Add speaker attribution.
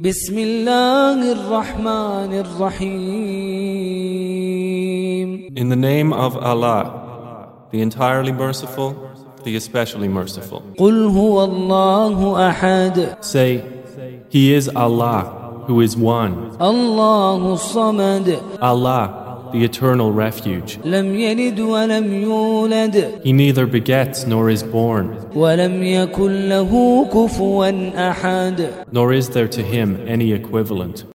Speaker 1: بسم الله الرحمن الرحيم
Speaker 2: In the name of Allah, the entirely merciful, the especially merciful.
Speaker 1: قل هو الله أحد
Speaker 2: Say, He is Allah, who is one,
Speaker 1: الله الصمد
Speaker 2: Allah, the eternal refuge. He neither begets nor is born. Nor is there to him any equivalent.